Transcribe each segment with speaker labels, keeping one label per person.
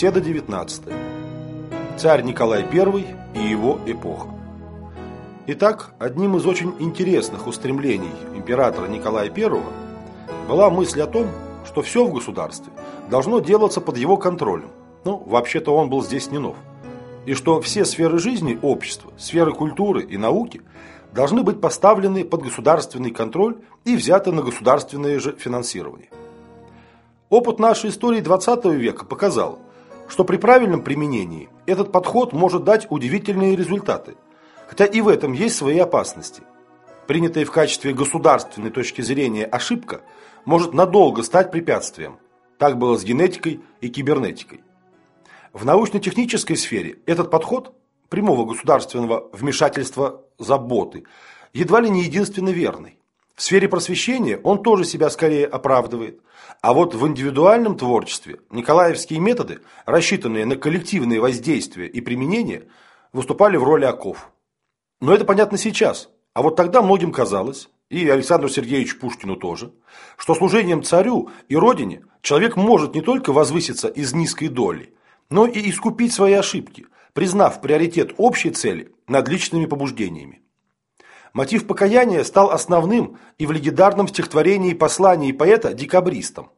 Speaker 1: Беседа 19. Царь Николай I и его эпоха. Итак, одним из очень интересных устремлений императора Николая I была мысль о том, что все в государстве должно делаться под его контролем. Ну, вообще-то он был здесь не нов. И что все сферы жизни общества, сферы культуры и науки должны быть поставлены под государственный контроль и взяты на государственное же финансирование. Опыт нашей истории 20 века показал – что при правильном применении этот подход может дать удивительные результаты, хотя и в этом есть свои опасности. Принятая в качестве государственной точки зрения ошибка может надолго стать препятствием. Так было с генетикой и кибернетикой. В научно-технической сфере этот подход прямого государственного вмешательства заботы едва ли не единственно верный. В сфере просвещения он тоже себя скорее оправдывает. А вот в индивидуальном творчестве николаевские методы, рассчитанные на коллективные воздействия и применение, выступали в роли оков. Но это понятно сейчас. А вот тогда многим казалось, и Александру Сергеевичу Пушкину тоже, что служением царю и родине человек может не только возвыситься из низкой доли, но и искупить свои ошибки, признав приоритет общей цели над личными побуждениями. Мотив покаяния стал основным и в легендарном стихотворении послании поэта декабристам.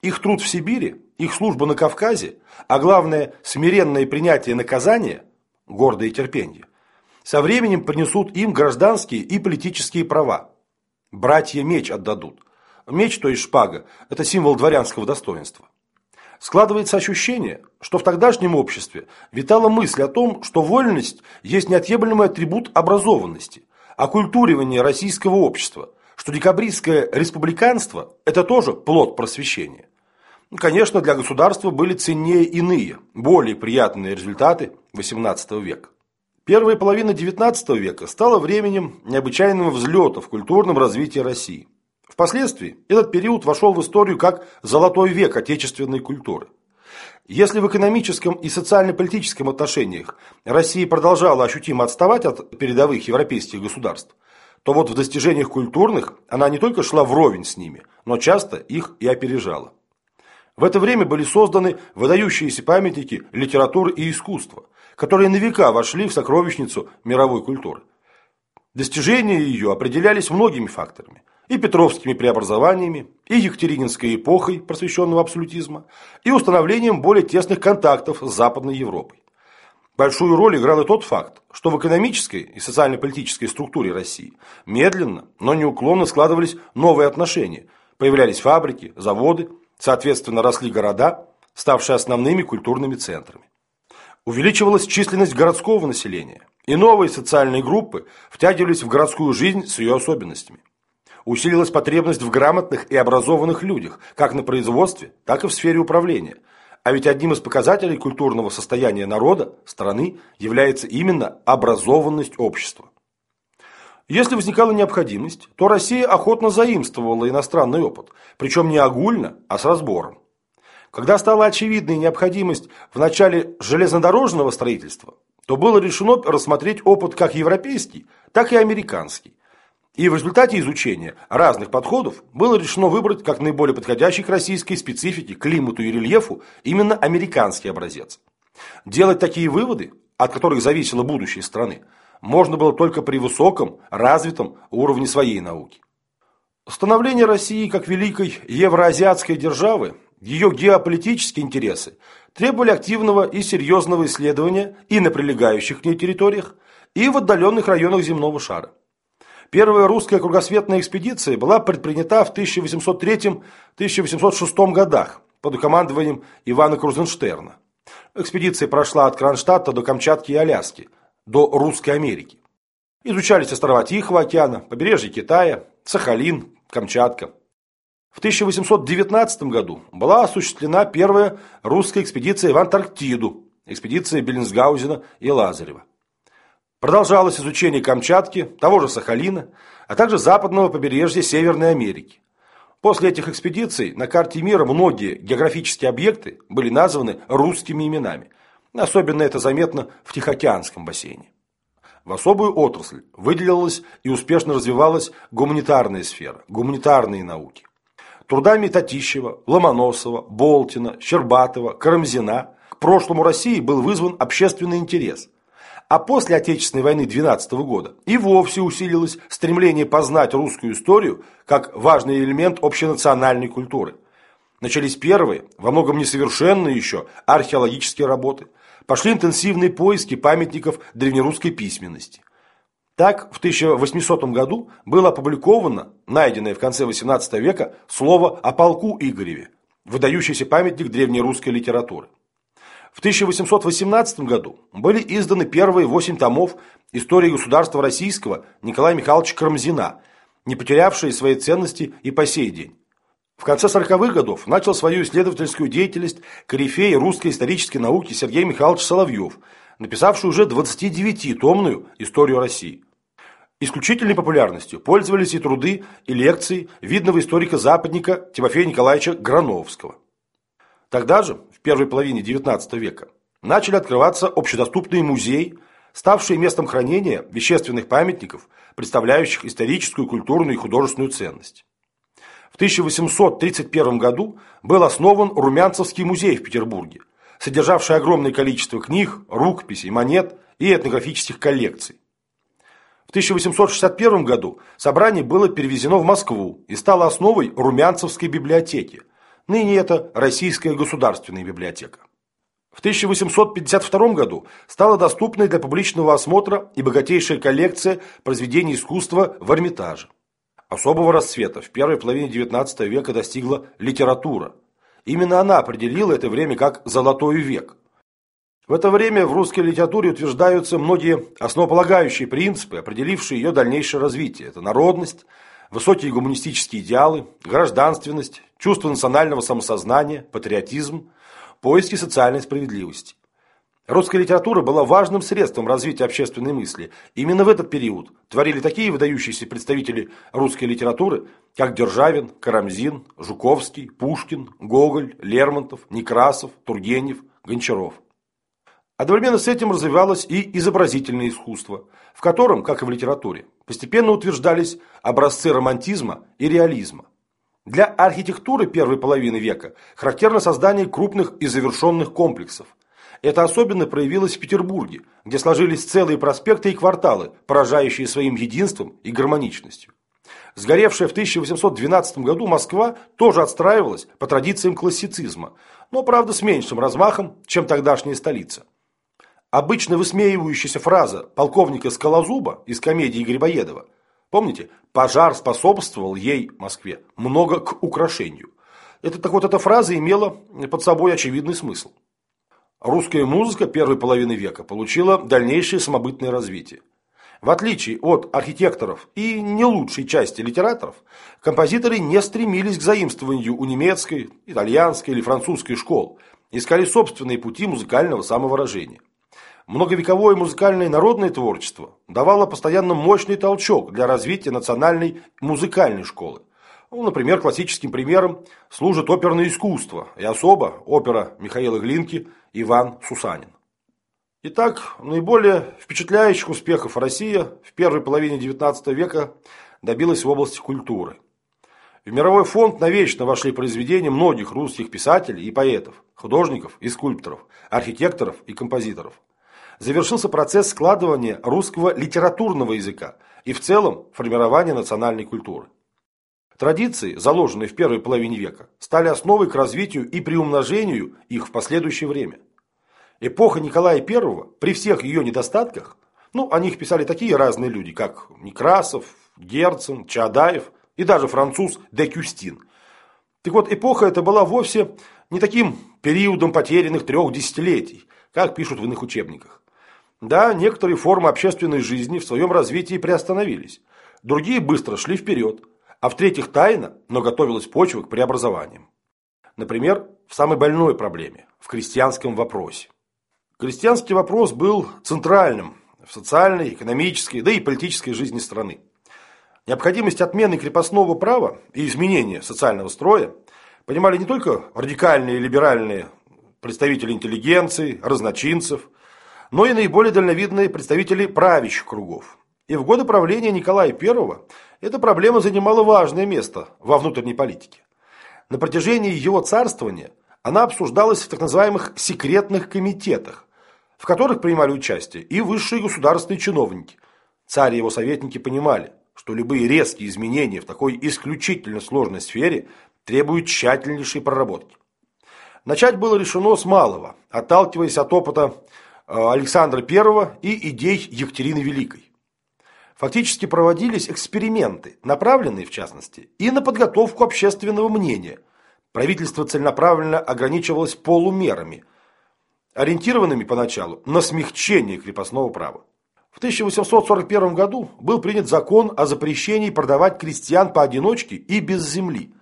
Speaker 1: Их труд в Сибири, их служба на Кавказе, а главное смиренное принятие наказания, гордое терпение, со временем принесут им гражданские и политические права. Братья меч отдадут. Меч, то есть шпага, это символ дворянского достоинства. Складывается ощущение, что в тогдашнем обществе витала мысль о том, что вольность есть неотъемлемый атрибут образованности, оккультуривание российского общества, что декабристское республиканство – это тоже плод просвещения. Ну, конечно, для государства были ценнее иные, более приятные результаты XVIII века. Первая половина XIX века стала временем необычайного взлета в культурном развитии России. Впоследствии этот период вошел в историю как «золотой век отечественной культуры». Если в экономическом и социально-политическом отношениях Россия продолжала ощутимо отставать от передовых европейских государств, то вот в достижениях культурных она не только шла вровень с ними, но часто их и опережала. В это время были созданы выдающиеся памятники литературы и искусства, которые на века вошли в сокровищницу мировой культуры. Достижения ее определялись многими факторами и Петровскими преобразованиями, и Екатерининской эпохой просвещенного абсолютизма, и установлением более тесных контактов с Западной Европой. Большую роль играл и тот факт, что в экономической и социально-политической структуре России медленно, но неуклонно складывались новые отношения, появлялись фабрики, заводы, соответственно росли города, ставшие основными культурными центрами. Увеличивалась численность городского населения, и новые социальные группы втягивались в городскую жизнь с ее особенностями усилилась потребность в грамотных и образованных людях, как на производстве, так и в сфере управления. А ведь одним из показателей культурного состояния народа, страны, является именно образованность общества. Если возникала необходимость, то Россия охотно заимствовала иностранный опыт, причем не огульно, а с разбором. Когда стала очевидной необходимость в начале железнодорожного строительства, то было решено рассмотреть опыт как европейский, так и американский, и в результате изучения разных подходов было решено выбрать как наиболее подходящий к российской специфике, климату и рельефу именно американский образец. Делать такие выводы, от которых зависело будущее страны, можно было только при высоком, развитом уровне своей науки. Становление России как великой евроазиатской державы, ее геополитические интересы требовали активного и серьезного исследования и на прилегающих к ней территориях, и в отдаленных районах земного шара. Первая русская кругосветная экспедиция была предпринята в 1803-1806 годах под командованием Ивана Крузенштерна. Экспедиция прошла от Кронштадта до Камчатки и Аляски, до Русской Америки. Изучались острова Тихого океана, побережье Китая, Сахалин, Камчатка. В 1819 году была осуществлена первая русская экспедиция в Антарктиду, экспедиция Беллинсгаузена и Лазарева. Продолжалось изучение Камчатки, того же Сахалина, а также западного побережья Северной Америки. После этих экспедиций на карте мира многие географические объекты были названы русскими именами. Особенно это заметно в Тихоокеанском бассейне. В особую отрасль выделилась и успешно развивалась гуманитарная сфера, гуманитарные науки. Трудами Татищева, Ломоносова, Болтина, Щербатова, Карамзина прошлому России был вызван общественный интерес. А после Отечественной войны 12 года и вовсе усилилось стремление познать русскую историю как важный элемент общенациональной культуры. Начались первые, во многом несовершенные еще, археологические работы. Пошли интенсивные поиски памятников древнерусской письменности. Так, в 1800 году было опубликовано, найденное в конце XVIII века, слово о полку Игореве, выдающийся памятник древнерусской литературы. В 1818 году были изданы первые восемь томов истории государства российского Николая Михайловича Карамзина, не потерявшие своей ценности и по сей день. В конце 40-х годов начал свою исследовательскую деятельность корифей русской исторической науки Сергей Михайлович Соловьев, написавший уже 29-томную историю России. Исключительной популярностью пользовались и труды, и лекции видного историка-западника Тимофея Николаевича Грановского. Тогда же, в первой половине XIX века, начали открываться общедоступные музеи, ставшие местом хранения вещественных памятников, представляющих историческую, культурную и художественную ценность. В 1831 году был основан Румянцевский музей в Петербурге, содержавший огромное количество книг, рукописей, монет и этнографических коллекций. В 1861 году собрание было перевезено в Москву и стало основой Румянцевской библиотеки. Ныне это Российская государственная библиотека. В 1852 году стала доступной для публичного осмотра и богатейшая коллекция произведений искусства в Эрмитаже. Особого расцвета в первой половине XIX века достигла литература. Именно она определила это время как «золотой век». В это время в русской литературе утверждаются многие основополагающие принципы, определившие ее дальнейшее развитие. Это народность, высокие гуманистические идеалы, гражданственность, чувство национального самосознания, патриотизм, поиски социальной справедливости. Русская литература была важным средством развития общественной мысли. Именно в этот период творили такие выдающиеся представители русской литературы, как Державин, Карамзин, Жуковский, Пушкин, Гоголь, Лермонтов, Некрасов, Тургенев, Гончаров. Одновременно с этим развивалось и изобразительное искусство, в котором, как и в литературе, постепенно утверждались образцы романтизма и реализма. Для архитектуры первой половины века характерно создание крупных и завершенных комплексов. Это особенно проявилось в Петербурге, где сложились целые проспекты и кварталы, поражающие своим единством и гармоничностью. Сгоревшая в 1812 году Москва тоже отстраивалась по традициям классицизма, но, правда, с меньшим размахом, чем тогдашняя столица. Обычно высмеивающаяся фраза полковника Скалозуба из комедии Грибоедова Помните, пожар способствовал ей, Москве, много к украшению. Это, так вот, эта фраза имела под собой очевидный смысл. Русская музыка первой половины века получила дальнейшее самобытное развитие. В отличие от архитекторов и не лучшей части литераторов, композиторы не стремились к заимствованию у немецкой, итальянской или французской школ, искали собственные пути музыкального самовыражения. Многовековое музыкальное народное творчество давало постоянно мощный толчок для развития национальной музыкальной школы. Ну, например, классическим примером служит оперное искусство, и особо опера Михаила Глинки «Иван Сусанин». Итак, наиболее впечатляющих успехов Россия в первой половине XIX века добилась в области культуры. В мировой фонд навечно вошли произведения многих русских писателей и поэтов, художников и скульпторов, архитекторов и композиторов завершился процесс складывания русского литературного языка и в целом формирования национальной культуры. Традиции, заложенные в первой половине века, стали основой к развитию и приумножению их в последующее время. Эпоха Николая I, при всех ее недостатках, ну, о них писали такие разные люди, как Некрасов, Герцен, Чаадаев и даже француз де Кюстин. Так вот, эпоха эта была вовсе не таким периодом потерянных трех десятилетий, как пишут в иных учебниках. Да, некоторые формы общественной жизни в своем развитии приостановились, другие быстро шли вперед, а в-третьих тайно, но готовилась почва к преобразованиям. Например, в самой больной проблеме – в крестьянском вопросе. Крестьянский вопрос был центральным в социальной, экономической, да и политической жизни страны. Необходимость отмены крепостного права и изменения социального строя понимали не только радикальные либеральные представители интеллигенции, разночинцев – но и наиболее дальновидные представители правящих кругов. И в годы правления Николая I эта проблема занимала важное место во внутренней политике. На протяжении его царствования она обсуждалась в так называемых секретных комитетах, в которых принимали участие и высшие государственные чиновники. Царь и его советники понимали, что любые резкие изменения в такой исключительно сложной сфере требуют тщательнейшей проработки. Начать было решено с малого, отталкиваясь от опыта Александра I и идей Екатерины Великой. Фактически проводились эксперименты, направленные, в частности, и на подготовку общественного мнения. Правительство целенаправленно ограничивалось полумерами, ориентированными поначалу на смягчение крепостного права. В 1841 году был принят закон о запрещении продавать крестьян поодиночке и без земли.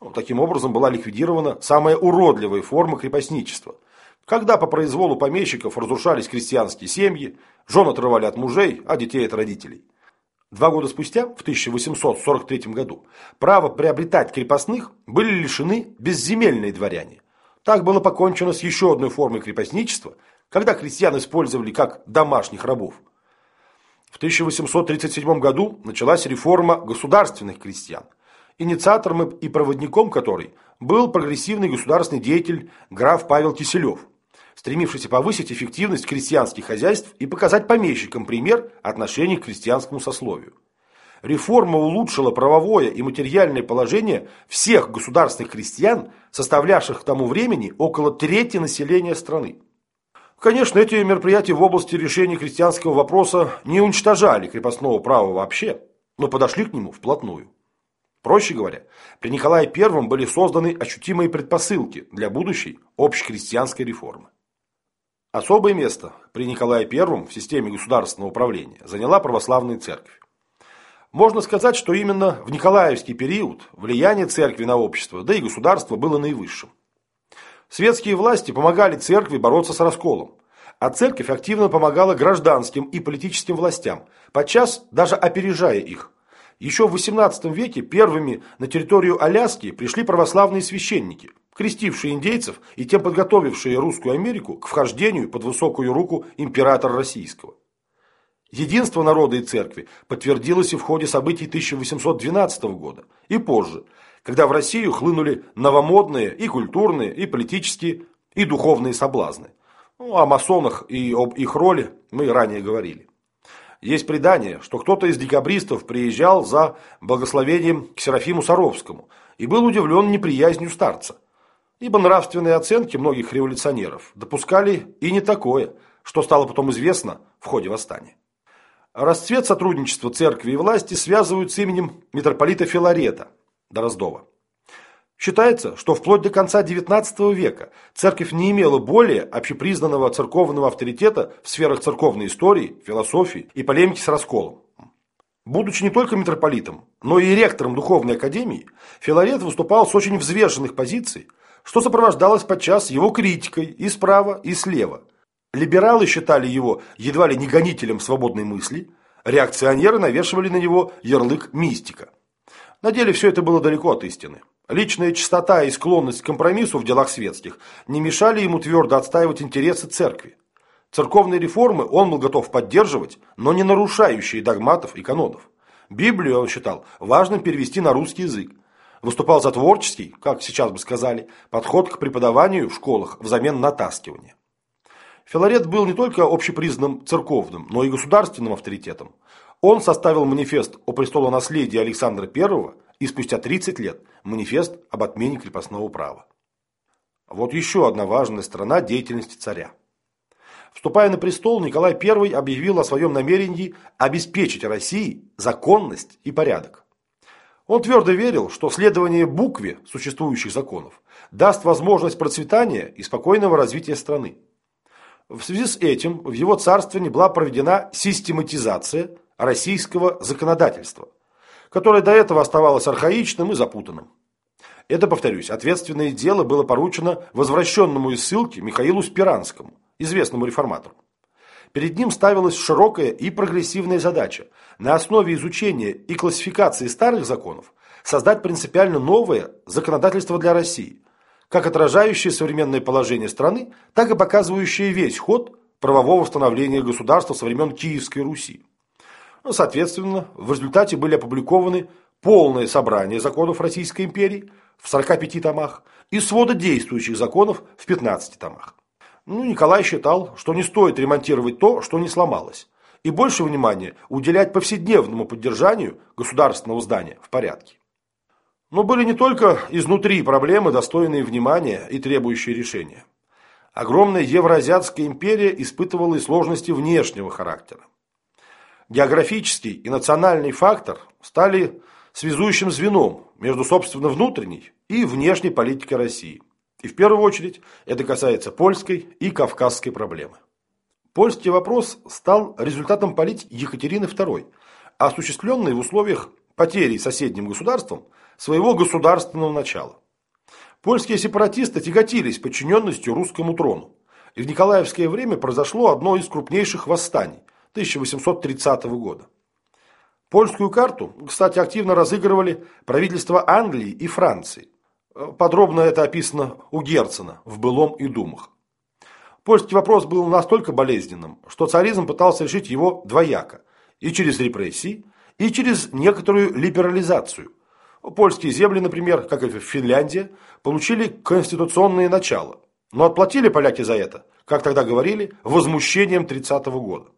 Speaker 1: Ну, таким образом была ликвидирована самая уродливая форма крепостничества. Когда по произволу помещиков разрушались крестьянские семьи, жен отрывали от мужей, а детей от родителей. Два года спустя, в 1843 году, право приобретать крепостных были лишены безземельные дворяне. Так было покончено с еще одной формой крепостничества, когда крестьян использовали как домашних рабов. В 1837 году началась реформа государственных крестьян, инициатором и проводником которой был прогрессивный государственный деятель граф Павел Киселев, стремившийся повысить эффективность крестьянских хозяйств и показать помещикам пример отношений к крестьянскому сословию. Реформа улучшила правовое и материальное положение всех государственных крестьян, составлявших к тому времени около трети населения страны. Конечно, эти мероприятия в области решения крестьянского вопроса не уничтожали крепостного права вообще, но подошли к нему вплотную. Проще говоря, при Николае I были созданы ощутимые предпосылки для будущей общекрестьянской реформы. Особое место при Николае I в системе государственного управления заняла православная церковь. Можно сказать, что именно в Николаевский период влияние церкви на общество, да и государство было наивысшим. Светские власти помогали церкви бороться с расколом, а церковь активно помогала гражданским и политическим властям, подчас даже опережая их. Еще в XVIII веке первыми на территорию Аляски пришли православные священники, крестившие индейцев и тем подготовившие Русскую Америку к вхождению под высокую руку императора российского. Единство народа и церкви подтвердилось и в ходе событий 1812 года, и позже, когда в Россию хлынули новомодные и культурные, и политические, и духовные соблазны. Ну, о масонах и об их роли мы ранее говорили. Есть предание, что кто-то из декабристов приезжал за благословением к Серафиму Саровскому и был удивлен неприязнью старца. Ибо нравственные оценки многих революционеров допускали и не такое, что стало потом известно в ходе восстания. Расцвет сотрудничества церкви и власти связывают с именем митрополита Филарета Дороздова. Считается, что вплоть до конца XIX века церковь не имела более общепризнанного церковного авторитета в сферах церковной истории, философии и полемики с расколом. Будучи не только митрополитом, но и ректором духовной академии, Филарет выступал с очень взвешенных позиций, что сопровождалось подчас его критикой и справа, и слева – Либералы считали его едва ли не гонителем свободной мысли, реакционеры навешивали на него ярлык мистика. На деле все это было далеко от истины. Личная чистота и склонность к компромиссу в делах светских не мешали ему твердо отстаивать интересы церкви. Церковные реформы он был готов поддерживать, но не нарушающие догматов и канонов. Библию он считал важным перевести на русский язык. Выступал за творческий, как сейчас бы сказали, подход к преподаванию в школах взамен натаскивания. Филарет был не только общепризнанным церковным, но и государственным авторитетом. Он составил манифест о престолонаследии Александра I и спустя 30 лет манифест об отмене крепостного права. Вот еще одна важная сторона деятельности царя. Вступая на престол, Николай I объявил о своем намерении обеспечить России законность и порядок. Он твердо верил, что следование букве существующих законов даст возможность процветания и спокойного развития страны. В связи с этим в его царствовании была проведена систематизация российского законодательства, которое до этого оставалось архаичным и запутанным. Это, повторюсь, ответственное дело было поручено возвращенному из ссылки Михаилу Спиранскому, известному реформатору. Перед ним ставилась широкая и прогрессивная задача на основе изучения и классификации старых законов создать принципиально новое законодательство для России, как отражающее современное положение страны, так и показывающее весь ход правового становления государства со времен Киевской Руси. Ну, соответственно, в результате были опубликованы полное собрание законов Российской империи, в 45 томах и свода действующих законов в 15 томах. Ну, Николай считал, что не стоит ремонтировать то, что не сломалось, и больше внимания уделять повседневному поддержанию государственного здания в порядке. Но были не только изнутри проблемы, достойные внимания и требующие решения. Огромная Евроазиатская империя испытывала и сложности внешнего характера. Географический и национальный фактор стали связующим звеном между, собственно, внутренней и внешней политикой России. И в первую очередь это касается польской и кавказской проблемы. Польский вопрос стал результатом политики Екатерины II, осуществленной в условиях потери соседним государством своего государственного начала. Польские сепаратисты тяготились подчиненностью русскому трону. И в Николаевское время произошло одно из крупнейших восстаний 1830 года. Польскую карту, кстати, активно разыгрывали правительства Англии и Франции. Подробно это описано у Герцена в «Былом и думах». Польский вопрос был настолько болезненным, что царизм пытался решить его двояко – и через репрессии, и через некоторую либерализацию. Польские земли, например, как и Финляндия, получили конституционные начала, но отплатили поляки за это, как тогда говорили, возмущением 30 -го года.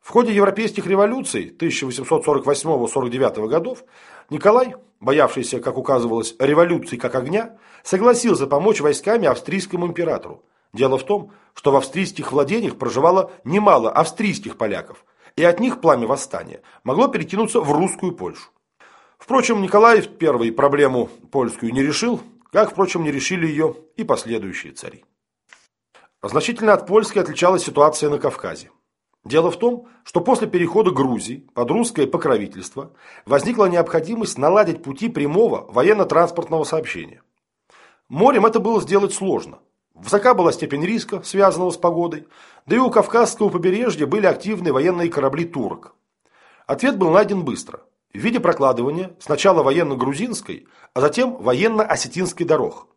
Speaker 1: В ходе европейских революций 1848-49 годов Николай, боявшийся, как указывалось, революции как огня, согласился помочь войсками австрийскому императору. Дело в том, что в австрийских владениях проживало немало австрийских поляков, и от них пламя восстания могло перекинуться в русскую Польшу. Впрочем, Николай I проблему польскую не решил, как, впрочем, не решили ее и последующие цари. Значительно от польской отличалась ситуация на Кавказе. Дело в том, что после перехода Грузии под русское покровительство возникла необходимость наладить пути прямого военно-транспортного сообщения. Морем это было сделать сложно. Высока была степень риска, связанного с погодой, да и у Кавказского побережья были активны военные корабли турок. Ответ был найден быстро, в виде прокладывания сначала военно-грузинской, а затем военно-осетинской дорог.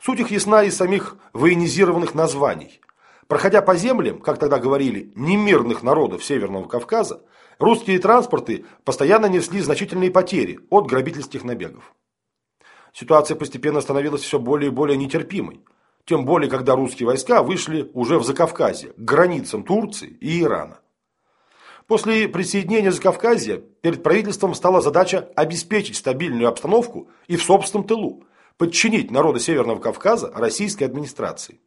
Speaker 1: Суть их ясна из самих военизированных названий – Проходя по землям, как тогда говорили, немирных народов Северного Кавказа, русские транспорты постоянно несли значительные потери от грабительских набегов. Ситуация постепенно становилась все более и более нетерпимой. Тем более, когда русские войска вышли уже в Закавказье, к границам Турции и Ирана. После присоединения Закавказья перед правительством стала задача обеспечить стабильную обстановку и в собственном тылу, подчинить народы Северного Кавказа российской администрации.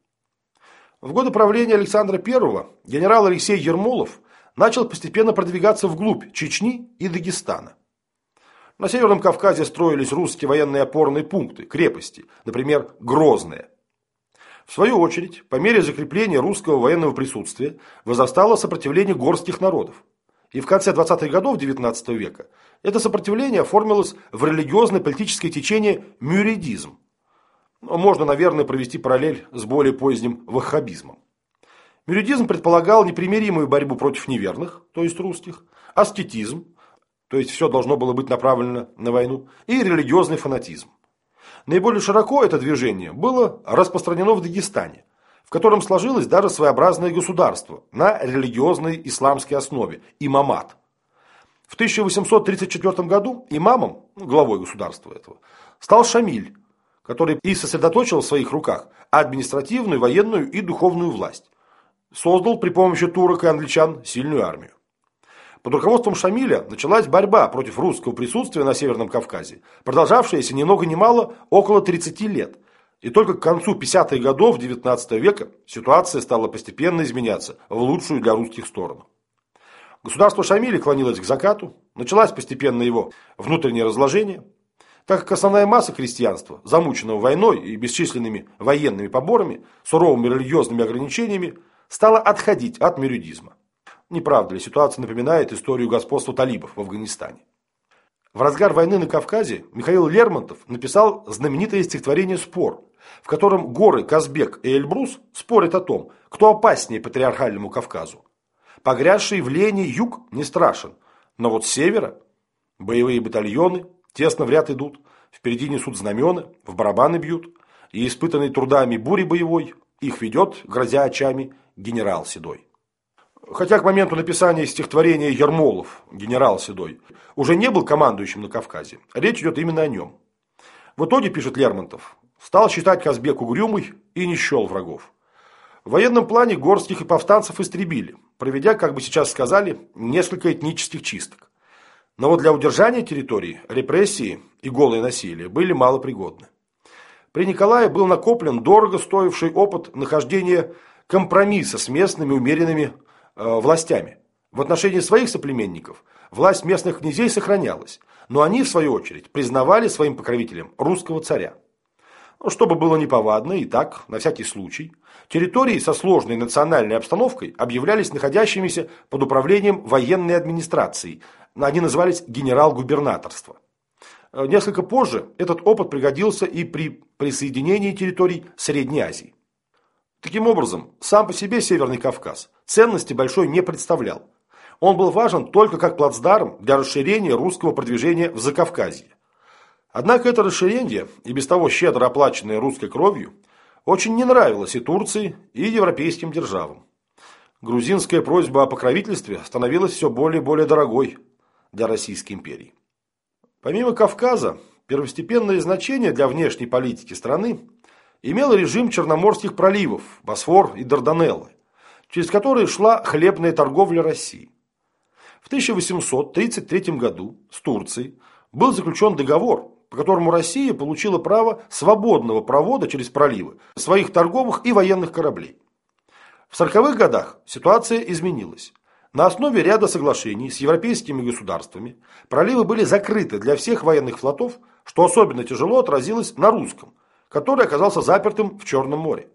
Speaker 1: В годы правления Александра I генерал Алексей Ермолов начал постепенно продвигаться вглубь Чечни и Дагестана. На Северном Кавказе строились русские военные опорные пункты, крепости, например, Грозные. В свою очередь, по мере закрепления русского военного присутствия возрастало сопротивление горских народов. И в конце 20-х годов XIX века это сопротивление оформилось в религиозно-политическое течение мюридизм, можно, наверное, провести параллель с более поздним ваххабизмом. Мюридизм предполагал непримиримую борьбу против неверных, то есть русских, аскетизм, то есть все должно было быть направлено на войну, и религиозный фанатизм. Наиболее широко это движение было распространено в Дагестане, в котором сложилось даже своеобразное государство на религиозной исламской основе – имамат. В 1834 году имамом, главой государства этого, стал Шамиль, который и сосредоточил в своих руках административную, военную и духовную власть. Создал при помощи турок и англичан сильную армию. Под руководством Шамиля началась борьба против русского присутствия на Северном Кавказе, продолжавшаяся ни много ни мало около 30 лет. И только к концу 50-х годов XIX века ситуация стала постепенно изменяться в лучшую для русских сторону. Государство Шамиля клонилось к закату, началось постепенно его внутреннее разложение – так как основная масса крестьянства, замученного войной и бесчисленными военными поборами, суровыми религиозными ограничениями, стала отходить от мюридизма. Не правда ли, ситуация напоминает историю господства талибов в Афганистане. В разгар войны на Кавказе Михаил Лермонтов написал знаменитое стихотворение «Спор», в котором горы Казбек и Эльбрус спорят о том, кто опаснее патриархальному Кавказу. Погрязший в лени юг не страшен, но вот с севера боевые батальоны, Тесно в ряд идут, впереди несут знамена, в барабаны бьют, и испытанный трудами бури боевой, их ведет, грозя очами, генерал Седой. Хотя к моменту написания стихотворения Ермолов, генерал Седой, уже не был командующим на Кавказе, речь идет именно о нем. В итоге, пишет Лермонтов, стал считать Казбек угрюмый и не счел врагов. В военном плане горских и повстанцев истребили, проведя, как бы сейчас сказали, несколько этнических чисток. Но вот для удержания территории репрессии и голое насилие были малопригодны. При Николае был накоплен дорого стоивший опыт нахождения компромисса с местными умеренными э, властями. В отношении своих соплеменников власть местных князей сохранялась, но они, в свою очередь, признавали своим покровителем русского царя. Ну, чтобы было неповадно, и так, на всякий случай, территории со сложной национальной обстановкой объявлялись находящимися под управлением военной администрации, они назывались генерал-губернаторство. Э, несколько позже этот опыт пригодился и при присоединении территорий Средней Азии. Таким образом, сам по себе Северный Кавказ ценности большой не представлял. Он был важен только как плацдарм для расширения русского продвижения в Закавказье. Однако это расширение, и без того щедро оплаченное русской кровью, очень не нравилось и Турции, и европейским державам. Грузинская просьба о покровительстве становилась все более и более дорогой для Российской империи. Помимо Кавказа, первостепенное значение для внешней политики страны имел режим Черноморских проливов, Босфор и Дарданеллы, через которые шла хлебная торговля России. В 1833 году с Турцией был заключен договор, по которому Россия получила право свободного провода через проливы своих торговых и военных кораблей. В 40-х годах ситуация изменилась. На основе ряда соглашений с европейскими государствами проливы были закрыты для всех военных флотов, что особенно тяжело отразилось на русском, который оказался запертым в Черном море.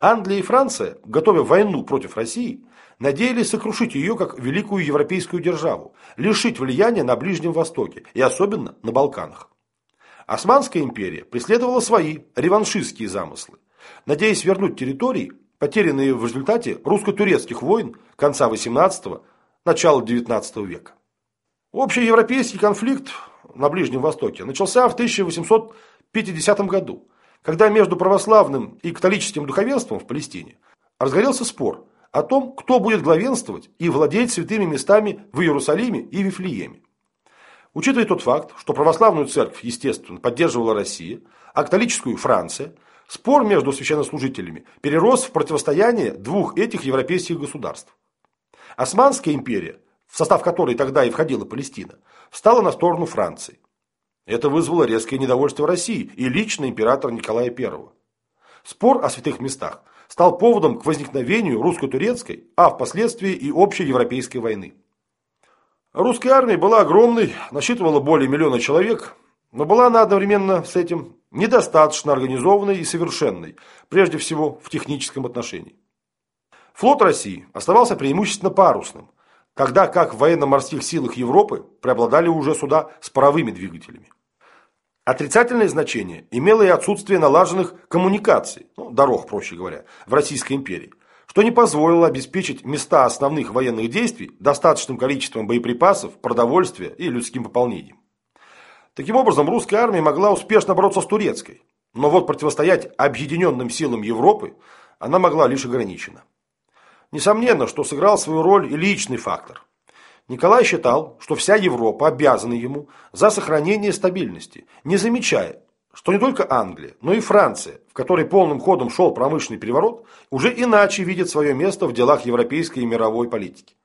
Speaker 1: Англия и Франция, готовя войну против России, надеялись сокрушить ее как великую европейскую державу, лишить влияния на Ближнем Востоке и особенно на Балканах. Османская империя преследовала свои реваншистские замыслы, надеясь вернуть территории, потерянные в результате русско-турецких войн конца XVIII – начала XIX века. Общий европейский конфликт на Ближнем Востоке начался в 1850 году, когда между православным и католическим духовенством в Палестине разгорелся спор о том, кто будет главенствовать и владеть святыми местами в Иерусалиме и Вифлееме. Учитывая тот факт, что православную церковь, естественно, поддерживала Россия, а католическую – Франция – Спор между священнослужителями перерос в противостояние двух этих европейских государств. Османская империя, в состав которой тогда и входила Палестина, встала на сторону Франции. Это вызвало резкое недовольство России и лично императора Николая I. Спор о святых местах стал поводом к возникновению русско-турецкой, а впоследствии и общей европейской войны. Русская армия была огромной, насчитывала более миллиона человек, но была она одновременно с этим недостаточно организованной и совершенной, прежде всего в техническом отношении. Флот России оставался преимущественно парусным, когда как в военно-морских силах Европы преобладали уже суда с паровыми двигателями. Отрицательное значение имело и отсутствие налаженных коммуникаций, ну, дорог, проще говоря, в Российской империи, что не позволило обеспечить места основных военных действий достаточным количеством боеприпасов, продовольствия и людским пополнением. Таким образом, русская армия могла успешно бороться с турецкой, но вот противостоять объединенным силам Европы она могла лишь ограниченно. Несомненно, что сыграл свою роль и личный фактор. Николай считал, что вся Европа обязана ему за сохранение стабильности, не замечая, что не только Англия, но и Франция, в которой полным ходом шел промышленный переворот, уже иначе видит свое место в делах европейской и мировой политики.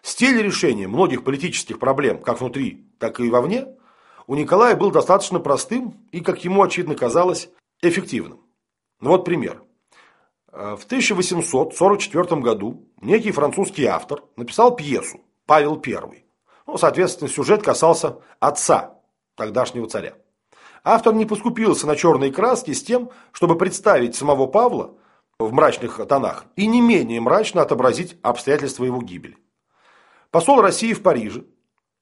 Speaker 1: Стиль решения многих политических проблем, как внутри, так и вовне – у Николая был достаточно простым и, как ему очевидно казалось, эффективным. Ну вот пример. Э, в 1844 году некий французский автор написал пьесу «Павел I». Ну, соответственно, сюжет касался отца тогдашнего царя. Автор не поскупился на черные краски с тем, чтобы представить самого Павла в мрачных тонах и не менее мрачно отобразить обстоятельства его гибели. Посол России в Париже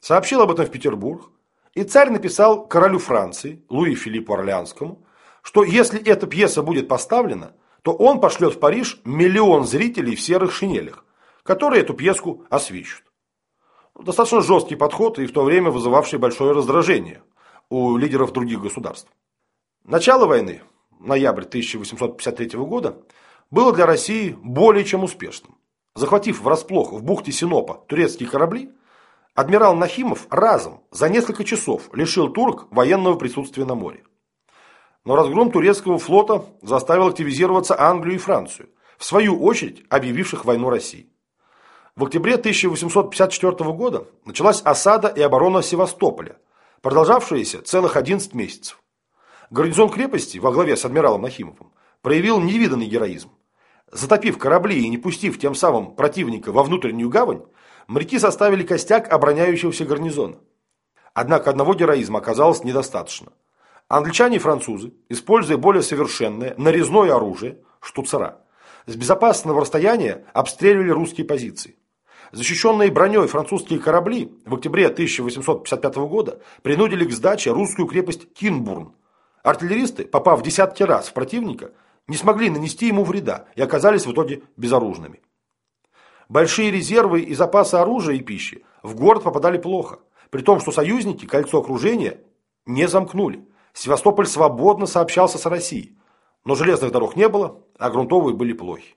Speaker 1: сообщил об этом в Петербург, и царь написал королю Франции, Луи Филиппу Орлеанскому, что если эта пьеса будет поставлена, то он пошлет в Париж миллион зрителей в серых шинелях, которые эту пьеску освещут. Достаточно жесткий подход и в то время вызывавший большое раздражение у лидеров других государств. Начало войны, ноябрь 1853 года, было для России более чем успешным. Захватив врасплох в бухте Синопа турецкие корабли, Адмирал Нахимов разом за несколько часов лишил турок военного присутствия на море. Но разгром турецкого флота заставил активизироваться Англию и Францию, в свою очередь объявивших войну России. В октябре 1854 года началась осада и оборона Севастополя, продолжавшаяся целых 11 месяцев. Гарнизон крепости во главе с адмиралом Нахимовым проявил невиданный героизм. Затопив корабли и не пустив тем самым противника во внутреннюю гавань, моряки составили костяк обороняющегося гарнизона. Однако одного героизма оказалось недостаточно. Англичане и французы, используя более совершенное нарезное оружие, штуцера, с безопасного расстояния обстреливали русские позиции. Защищенные броней французские корабли в октябре 1855 года принудили к сдаче русскую крепость Кинбурн. Артиллеристы, попав десятки раз в противника, не смогли нанести ему вреда и оказались в итоге безоружными. Большие резервы и запасы оружия и пищи в город попадали плохо, при том, что союзники кольцо окружения не замкнули. Севастополь свободно сообщался с Россией, но железных дорог не было, а грунтовые были плохи.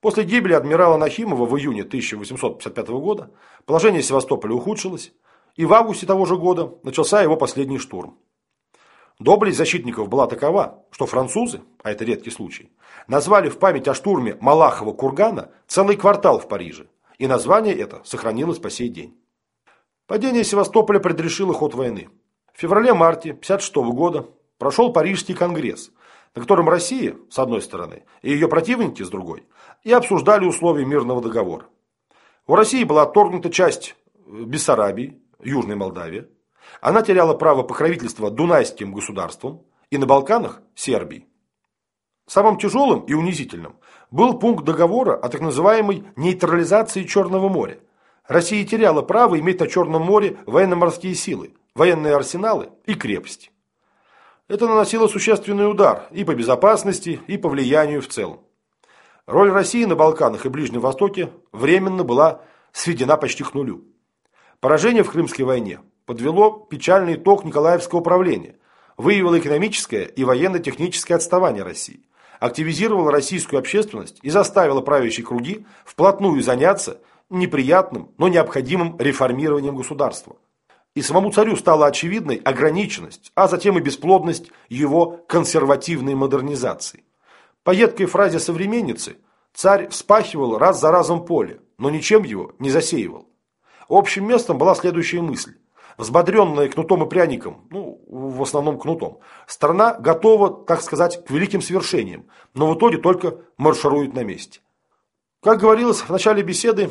Speaker 1: После гибели адмирала Нахимова в июне 1855 года положение Севастополя ухудшилось, и в августе того же года начался его последний штурм. Доблесть защитников была такова, что французы, а это редкий случай, назвали в память о штурме Малахова кургана целый квартал в Париже, и название это сохранилось по сей день. Падение Севастополя предрешило ход войны. В феврале-марте 1956 года прошел Парижский конгресс, на котором Россия, с одной стороны, и ее противники, с другой, и обсуждали условия мирного договора. У России была отторгнута часть Бессарабии, Южной Молдавии. Она теряла право покровительства Дунайским государствам и на Балканах – Сербии. Самым тяжелым и унизительным был пункт договора о так называемой нейтрализации Черного моря. Россия теряла право иметь на Черном море военно-морские силы, военные арсеналы и крепости. Это наносило существенный удар и по безопасности, и по влиянию в целом. Роль России на Балканах и Ближнем Востоке временно была сведена почти к нулю. Поражение в Крымской войне подвело печальный итог Николаевского управления, выявило экономическое и военно-техническое отставание России, активизировало российскую общественность и заставило правящие круги вплотную заняться неприятным, но необходимым реформированием государства. И самому царю стала очевидной ограниченность, а затем и бесплодность его консервативной модернизации. По едкой фразе современницы, царь вспахивал раз за разом поле, но ничем его не засеивал. Общим местом была следующая мысль. Взбодренная кнутом и пряником, ну, в основном кнутом, страна готова, так сказать, к великим свершениям, но в итоге только марширует на месте. Как говорилось в начале беседы,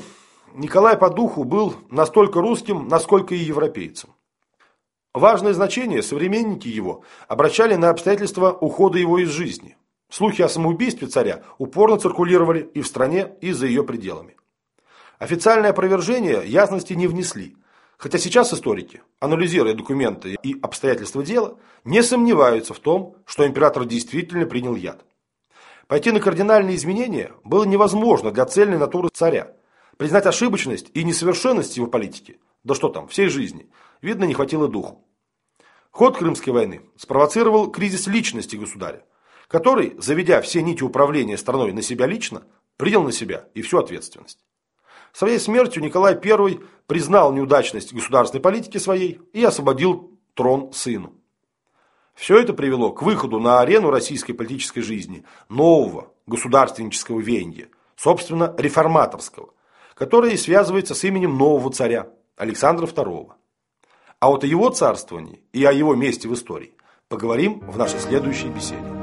Speaker 1: Николай по духу был настолько русским, насколько и европейцем. Важное значение современники его обращали на обстоятельства ухода его из жизни. Слухи о самоубийстве царя упорно циркулировали и в стране, и за ее пределами. Официальное опровержение ясности не внесли, хотя сейчас историки, анализируя документы и обстоятельства дела, не сомневаются в том, что император действительно принял яд. Пойти на кардинальные изменения было невозможно для цельной натуры царя. Признать ошибочность и несовершенность его политики, да что там, всей жизни, видно не хватило духу. Ход Крымской войны спровоцировал кризис личности государя который, заведя все нити управления страной на себя лично, принял на себя и всю ответственность. Своей смертью Николай I признал неудачность государственной политики своей и освободил трон сыну. Все это привело к выходу на арену российской политической жизни нового государственнического веяния, собственно, реформаторского, которое связывается с именем нового царя Александра II. А вот о его царствовании и о его месте в истории поговорим в нашей следующей беседе.